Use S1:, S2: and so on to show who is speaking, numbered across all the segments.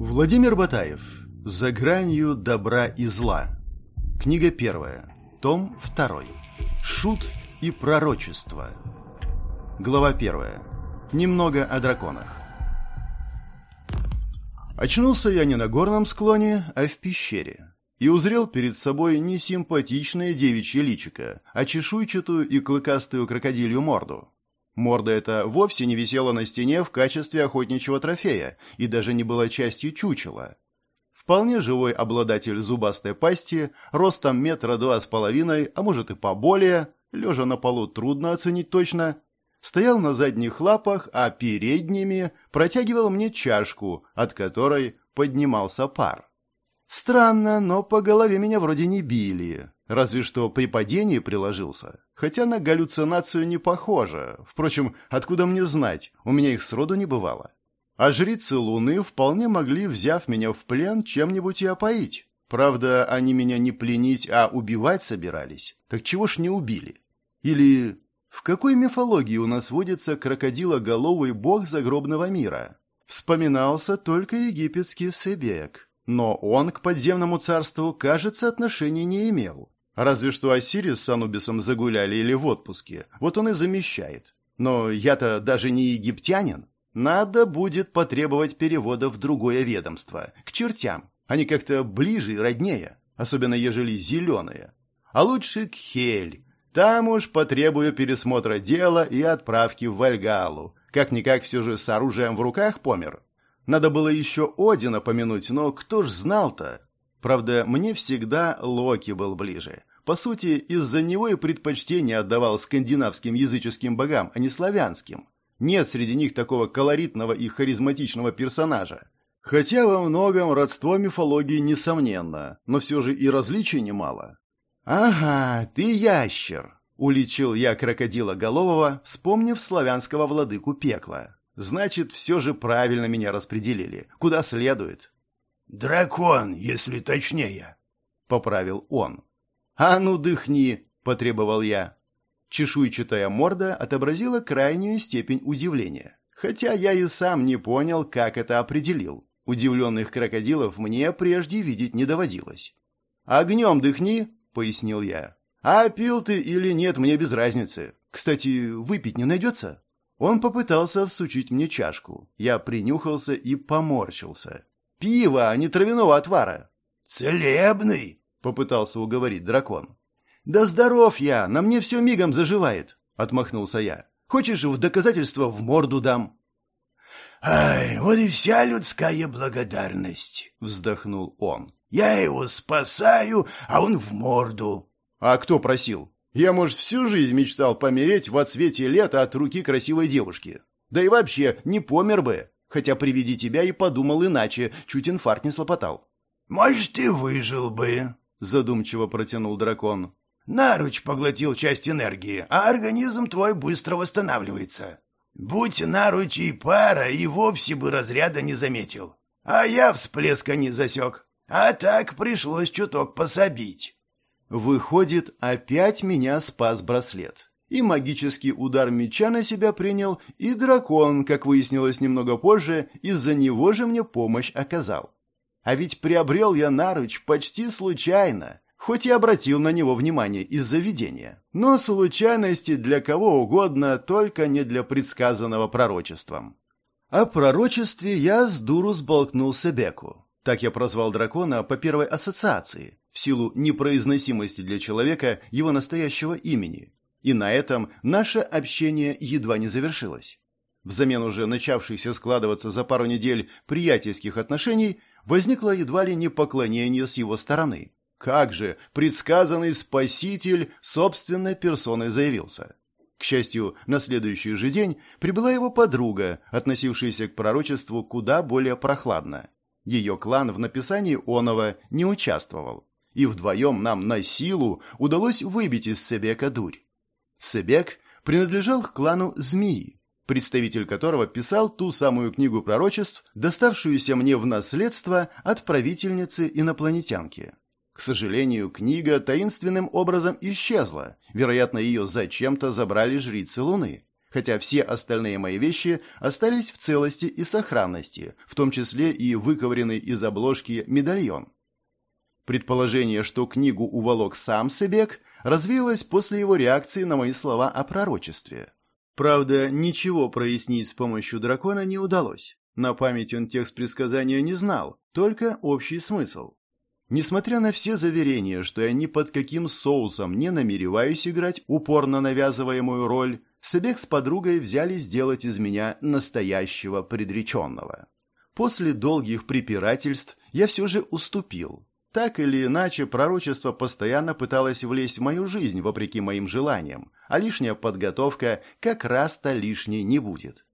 S1: Владимир Батаев. За гранью добра и зла. Книга первая. Том второй. Шут и пророчество. Глава первая. Немного о драконах. Очнулся я не на горном склоне, а в пещере. И узрел перед собой не симпатичное девичье личико, а чешуйчатую и клыкастую крокодилью морду. Морда эта вовсе не висела на стене в качестве охотничьего трофея и даже не была частью чучела. Вполне живой обладатель зубастой пасти, ростом метра два с половиной, а может и поболее, лежа на полу трудно оценить точно, стоял на задних лапах, а передними протягивал мне чашку, от которой поднимался пар. Странно, но по голове меня вроде не били. Разве что при падении приложился. Хотя на галлюцинацию не похоже. Впрочем, откуда мне знать? У меня их сроду не бывало. А жрицы Луны вполне могли, взяв меня в плен, чем-нибудь и опоить. Правда, они меня не пленить, а убивать собирались. Так чего ж не убили? Или в какой мифологии у нас водится крокодилоголовый бог загробного мира? Вспоминался только египетский Себек. Но он к подземному царству, кажется, отношения не имел. Разве что Осирис с Анубисом загуляли или в отпуске. Вот он и замещает. Но я-то даже не египтянин. Надо будет потребовать перевода в другое ведомство. К чертям. Они как-то ближе и роднее. Особенно ежели зеленые. А лучше к Хель. Там уж потребую пересмотра дела и отправки в Вальгалу. Как-никак все же с оружием в руках помер. Надо было еще Одина помянуть, но кто ж знал-то? Правда, мне всегда Локи был ближе. По сути, из-за него и предпочтение отдавал скандинавским языческим богам, а не славянским. Нет среди них такого колоритного и харизматичного персонажа. Хотя во многом родство мифологии несомненно, но все же и различий немало. «Ага, ты ящер», — уличил я крокодила Голового, вспомнив славянского владыку пекла. «Значит, все же правильно меня распределили. Куда следует?»
S2: «Дракон, если точнее», — поправил он.
S1: «А ну, дыхни!» – потребовал я. Чешуйчатая морда отобразила крайнюю степень удивления. Хотя я и сам не понял, как это определил. Удивленных крокодилов мне прежде видеть не доводилось. «Огнем дыхни!» – пояснил я. «А пил ты или нет, мне без разницы. Кстати, выпить не найдется?» Он попытался всучить мне чашку. Я принюхался и поморщился. «Пиво, а не травяного отвара!»
S2: «Целебный!»
S1: — попытался уговорить дракон. «Да здоров я, на мне все мигом заживает», — отмахнулся я. «Хочешь, в доказательство в морду дам?»
S2: «Ай, вот и вся людская благодарность», — вздохнул он. «Я его спасаю, а он в морду».
S1: «А кто просил? Я, может, всю жизнь мечтал помереть в отсвете лета от руки красивой девушки. Да и вообще, не помер бы, хотя при виде тебя и подумал иначе, чуть инфаркт не слопотал».
S2: «Может, и выжил бы»,
S1: задумчиво протянул дракон.
S2: Наруч поглотил часть энергии, а организм твой быстро восстанавливается. Будь наруч и пара, и вовсе бы разряда не заметил. А я всплеска не засек. А так пришлось чуток пособить.
S1: Выходит, опять меня спас браслет. И магический удар меча на себя принял, и дракон, как выяснилось немного позже, из-за него же мне помощь оказал. А ведь приобрел я наруч почти случайно, хоть и обратил на него внимание из-за видения. Но случайности для кого угодно, только не для предсказанного пророчеством. О пророчестве я с дуру сболтнул Себеку. Так я прозвал дракона по первой ассоциации, в силу непроизносимости для человека его настоящего имени. И на этом наше общение едва не завершилось. Взамен уже начавшихся складываться за пару недель приятельских отношений, возникло едва ли не поклонение с его стороны. Как же предсказанный спаситель собственной персоной заявился. К счастью, на следующий же день прибыла его подруга, относившаяся к пророчеству куда более прохладно. Ее клан в написании оного не участвовал. И вдвоем нам на силу удалось выбить из Себека дурь. Себек принадлежал к клану Змеи, представитель которого писал ту самую книгу пророчеств, доставшуюся мне в наследство от правительницы-инопланетянки. К сожалению, книга таинственным образом исчезла. Вероятно, ее зачем-то забрали жрицы Луны. хотя все остальные мои вещи остались в целости и сохранности, в том числе и выковыренный из обложки медальон. Предположение, что книгу уволок сам Себек, развеялось после его реакции на мои слова о пророчестве. Правда, ничего прояснить с помощью дракона не удалось. На память он текст предсказания не знал, только общий смысл. Несмотря на все заверения, что я ни под каким соусом не намереваюсь играть упорно навязываемую роль, Себек с подругой взяли сделать из меня настоящего предреченного. После долгих препирательств я все же уступил. Так или иначе, пророчество постоянно пыталось влезть в мою жизнь, вопреки моим желаниям, а лишняя подготовка как раз-то лишней не будет.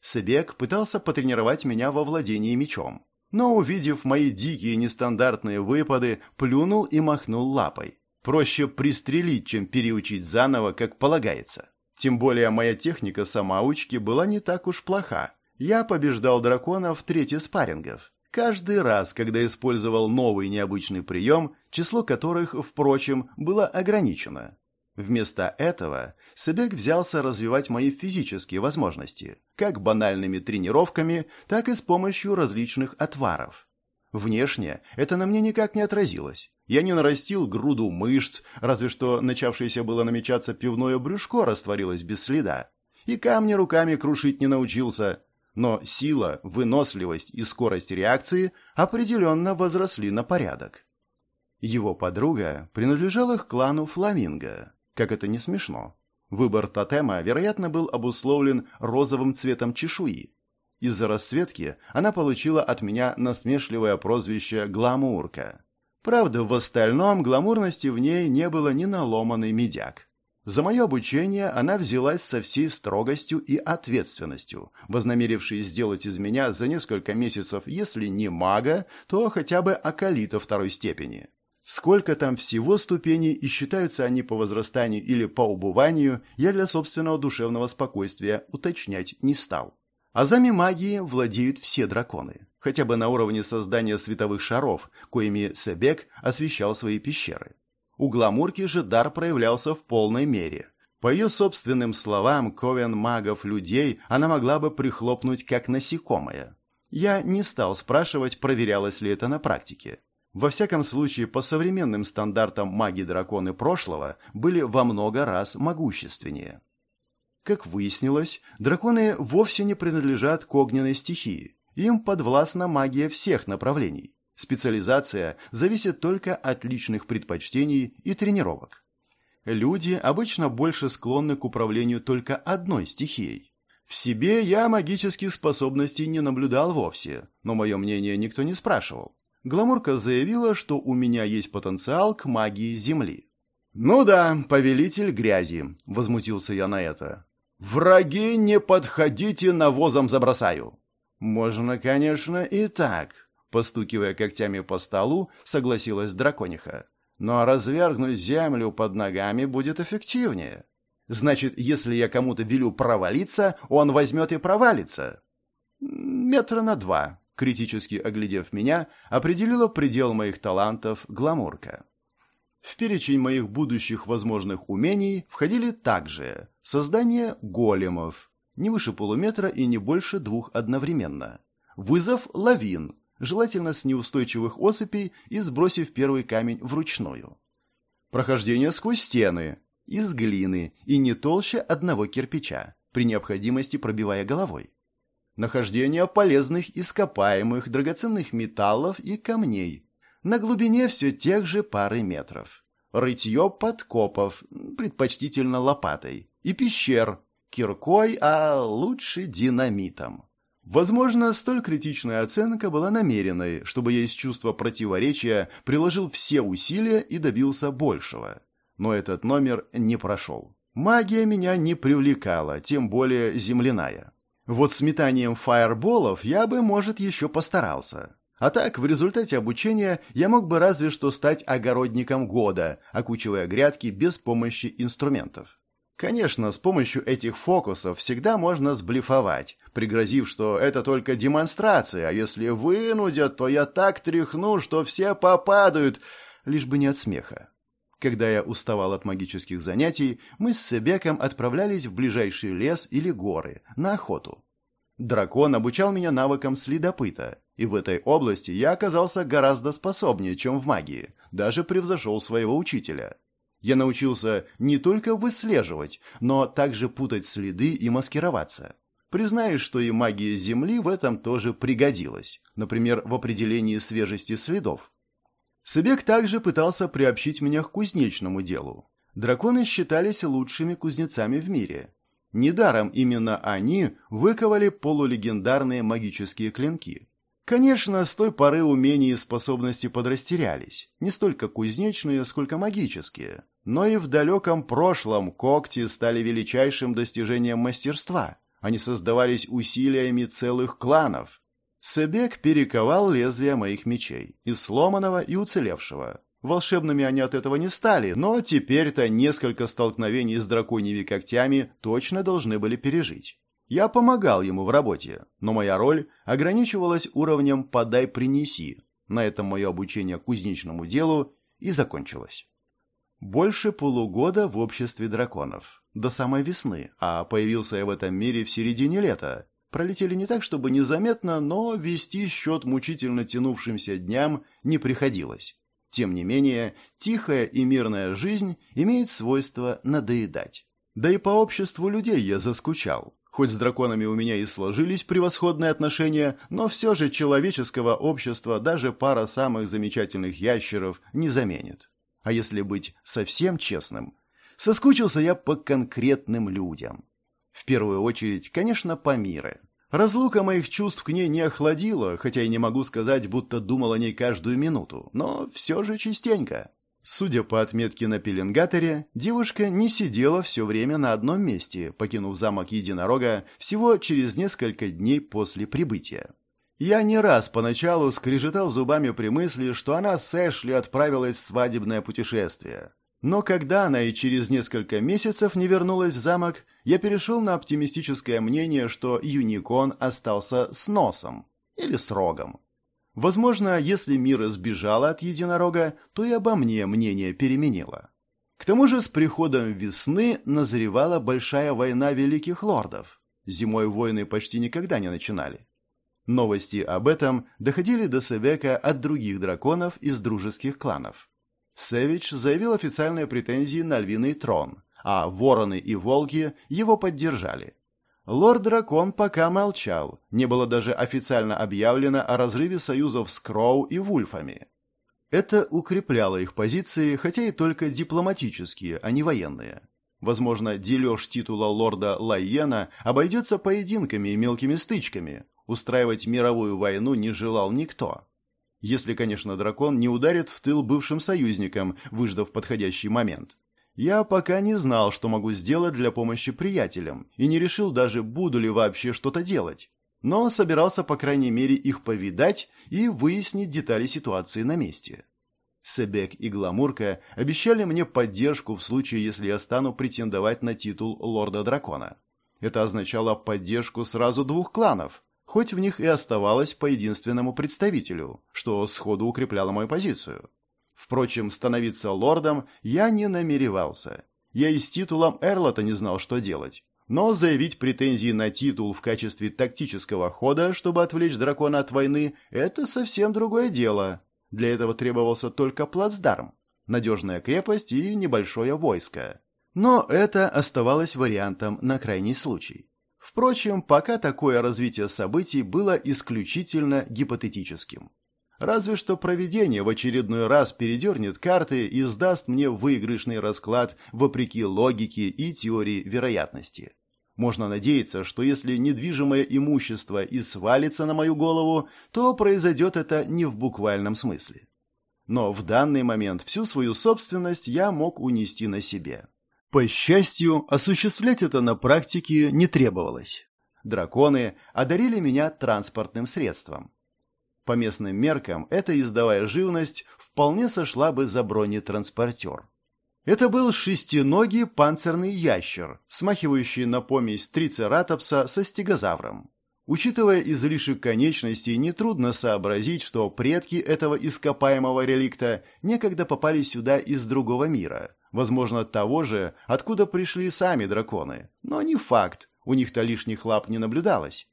S1: Себек пытался потренировать меня во владении мечом но, увидев мои дикие нестандартные выпады, плюнул и махнул лапой. Проще пристрелить, чем переучить заново, как полагается. Тем более моя техника самоучки была не так уж плоха. Я побеждал дракона в трети спаррингов. Каждый раз, когда использовал новый необычный прием, число которых, впрочем, было ограничено. Вместо этого Себек взялся развивать мои физические возможности, как банальными тренировками, так и с помощью различных отваров. Внешне это на мне никак не отразилось. Я не нарастил груду мышц, разве что начавшееся было намечаться пивное брюшко растворилось без следа. И камни руками крушить не научился. Но сила, выносливость и скорость реакции определенно возросли на порядок. Его подруга принадлежала к клану Фламинго, как это не смешно. Выбор тотема, вероятно, был обусловлен розовым цветом чешуи. Из-за расцветки она получила от меня насмешливое прозвище «гламурка». Правда, в остальном гламурности в ней не было ни на ломаный медяк. За мое обучение она взялась со всей строгостью и ответственностью, вознамерившись сделать из меня за несколько месяцев, если не мага, то хотя бы акалита второй степени. Сколько там всего ступеней и считаются они по возрастанию или по убыванию, я для собственного душевного спокойствия уточнять не стал. Азами магии владеют все драконы, хотя бы на уровне создания световых шаров, коими Себек освещал свои пещеры. У гламурки же дар проявлялся в полной мере. По ее собственным словам, ковен магов-людей она могла бы прихлопнуть как насекомое. Я не стал спрашивать, проверялось ли это на практике. Во всяком случае, по современным стандартам маги-драконы прошлого были во много раз могущественнее. Как выяснилось, драконы вовсе не принадлежат к огненной стихии. Им подвластна магия всех направлений. Специализация зависит только от личных предпочтений и тренировок. Люди обычно больше склонны к управлению только одной стихией. В себе я магических способностей не наблюдал вовсе, но мое мнение никто не спрашивал. Гламурка заявила, что у меня есть потенциал к магии Земли. «Ну да, повелитель грязи», — возмутился я на это. «Враги, не подходите, навозом забросаю». «Можно, конечно, и так», — постукивая когтями по столу, согласилась дракониха. «Но развергнуть землю под ногами будет эффективнее. Значит, если я кому-то велю провалиться, он возьмет и провалится». «Метра на два», критически оглядев меня, определила предел моих талантов гламурка. В перечень моих будущих возможных умений входили также создание големов, не выше полуметра и не больше двух одновременно, вызов лавин, желательно с неустойчивых осыпей и сбросив первый камень вручную, прохождение сквозь стены, из глины и не толще одного кирпича, при необходимости пробивая головой, нахождение полезных ископаемых, драгоценных металлов и камней. На глубине все тех же пары метров. Рытье подкопов, предпочтительно лопатой, и пещер, киркой, а лучше динамитом. Возможно, столь критичная оценка была намеренной, чтобы я из чувства противоречия приложил все усилия и добился большего. Но этот номер не прошел. Магия меня не привлекала, тем более земляная. Вот с метанием фаерболов я бы, может, еще постарался. А так, в результате обучения я мог бы разве что стать огородником года, окучивая грядки без помощи инструментов. Конечно, с помощью этих фокусов всегда можно сблифовать, пригрозив, что это только демонстрация, а если вынудят, то я так тряхну, что все попадают, лишь бы не от смеха. Когда я уставал от магических занятий, мы с Себеком отправлялись в ближайший лес или горы, на охоту. Дракон обучал меня навыкам следопыта, и в этой области я оказался гораздо способнее, чем в магии, даже превзошел своего учителя. Я научился не только выслеживать, но также путать следы и маскироваться. Признаюсь, что и магия Земли в этом тоже пригодилась, например, в определении свежести следов. Себек также пытался приобщить меня к кузнечному делу. Драконы считались лучшими кузнецами в мире. Недаром именно они выковали полулегендарные магические клинки. Конечно, с той поры умения и способности подрастерялись, не столько кузнечные, сколько магические. Но и в далеком прошлом когти стали величайшим достижением мастерства. Они создавались усилиями целых кланов, Себек перековал лезвия моих мечей, из сломанного и уцелевшего. Волшебными они от этого не стали, но теперь-то несколько столкновений с драконьими когтями точно должны были пережить. Я помогал ему в работе, но моя роль ограничивалась уровнем «подай-принеси». На этом мое обучение кузнечному делу и закончилось. Больше полугода в обществе драконов. До самой весны, а появился я в этом мире в середине лета, пролетели не так, чтобы незаметно, но вести счет мучительно тянувшимся дням не приходилось. Тем не менее, тихая и мирная жизнь имеет свойство надоедать. Да и по обществу людей я заскучал. Хоть с драконами у меня и сложились превосходные отношения, но все же человеческого общества даже пара самых замечательных ящеров не заменит. А если быть совсем честным, соскучился я по конкретным людям. В первую очередь, конечно, по Мире. Разлука моих чувств к ней не охладила, хотя и не могу сказать, будто думал о ней каждую минуту, но все же частенько. Судя по отметке на пеленгаторе, девушка не сидела все время на одном месте, покинув замок единорога всего через несколько дней после прибытия. Я не раз поначалу скрежетал зубами при мысли, что она с Эшли отправилась в свадебное путешествие. Но когда она и через несколько месяцев не вернулась в замок, я перешел на оптимистическое мнение, что Юникон остался с носом или с рогом. Возможно, если Мира сбежала от единорога, то и обо мне мнение переменило. К тому же с приходом весны назревала большая война великих лордов. Зимой войны почти никогда не начинали. Новости об этом доходили до Себека от других драконов из дружеских кланов. Севич заявил официальные претензии на львиный трон, а вороны и волки его поддержали. Лорд-дракон пока молчал, не было даже официально объявлено о разрыве союзов с Кроу и Вульфами. Это укрепляло их позиции, хотя и только дипломатические, а не военные. Возможно, дележ титула лорда Лайена обойдется поединками и мелкими стычками. Устраивать мировую войну не желал никто. Если, конечно, дракон не ударит в тыл бывшим союзникам, выждав подходящий момент. Я пока не знал, что могу сделать для помощи приятелям, и не решил даже, буду ли вообще что-то делать. Но собирался, по крайней мере, их повидать и выяснить детали ситуации на месте. Себек и Гламурка обещали мне поддержку в случае, если я стану претендовать на титул лорда-дракона. Это означало поддержку сразу двух кланов, хоть в них и оставалось по единственному представителю, что сходу укрепляло мою позицию. Впрочем, становиться лордом я не намеревался. Я и с титулом Эрлота не знал, что делать. Но заявить претензии на титул в качестве тактического хода, чтобы отвлечь дракона от войны, это совсем другое дело. Для этого требовался только плацдарм, надежная крепость и небольшое войско. Но это оставалось вариантом на крайний случай. Впрочем, пока такое развитие событий было исключительно гипотетическим. Разве что проведение в очередной раз передернет карты и сдаст мне выигрышный расклад вопреки логике и теории вероятности. Можно надеяться, что если недвижимое имущество и свалится на мою голову, то произойдет это не в буквальном смысле. Но в данный момент всю свою собственность я мог унести на себе. По счастью, осуществлять это на практике не требовалось. Драконы одарили меня транспортным средством. По местным меркам, эта ездовая живность вполне сошла бы за бронетранспортер. Это был шестиногий панцирный ящер, смахивающий на помесь трицератопса со стегозавром. Учитывая излишек конечностей, нетрудно сообразить, что предки этого ископаемого реликта некогда попали сюда из другого мира, возможно, того же, откуда пришли сами драконы. Но не факт, у них-то лишних лап не наблюдалось.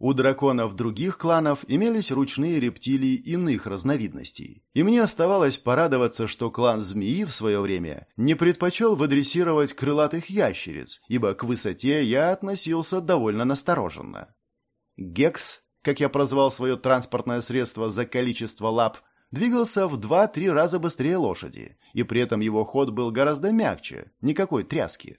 S1: У драконов других кланов имелись ручные рептилии иных разновидностей. И мне оставалось порадоваться, что клан змеи в свое время не предпочел выдрессировать крылатых ящериц, ибо к высоте я относился довольно настороженно. Гекс, как я прозвал свое транспортное средство за количество лап, двигался в 2-3 раза быстрее лошади, и при этом его ход был гораздо мягче, никакой тряски.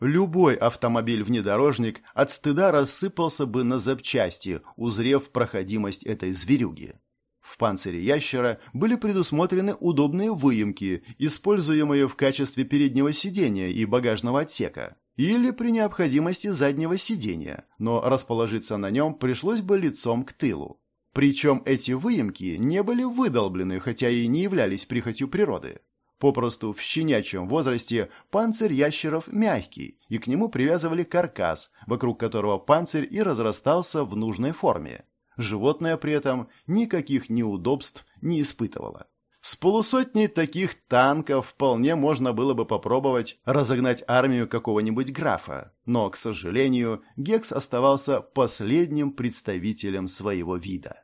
S1: Любой автомобиль-внедорожник от стыда рассыпался бы на запчасти, узрев проходимость этой зверюги. В панцире ящера были предусмотрены удобные выемки, используемые в качестве переднего сидения и багажного отсека, или при необходимости заднего сидения, но расположиться на нем пришлось бы лицом к тылу. Причем эти выемки не были выдолблены, хотя и не являлись прихотью природы. Попросту в щенячьем возрасте панцирь ящеров мягкий, и к нему привязывали каркас, вокруг которого панцирь и разрастался в нужной форме. Животное при этом никаких неудобств не испытывало. С полусотней таких танков вполне можно было бы попробовать разогнать армию какого-нибудь графа, но, к сожалению, Гекс оставался последним представителем своего вида.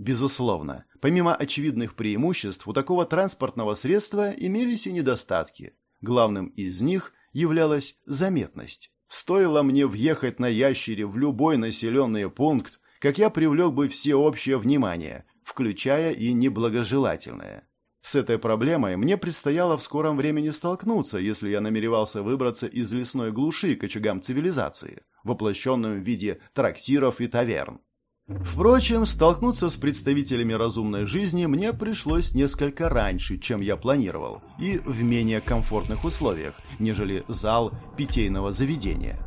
S1: Безусловно, помимо очевидных преимуществ, у такого транспортного средства имелись и недостатки. Главным из них являлась заметность. Стоило мне въехать на ящере в любой населенный пункт, как я привлек бы всеобщее внимание, включая и неблагожелательное. С этой проблемой мне предстояло в скором времени столкнуться, если я намеревался выбраться из лесной глуши к очагам цивилизации, воплощенным в виде трактиров и таверн. Впрочем, столкнуться с представителями разумной жизни мне пришлось несколько раньше, чем я планировал, и в менее комфортных условиях, нежели зал питейного заведения.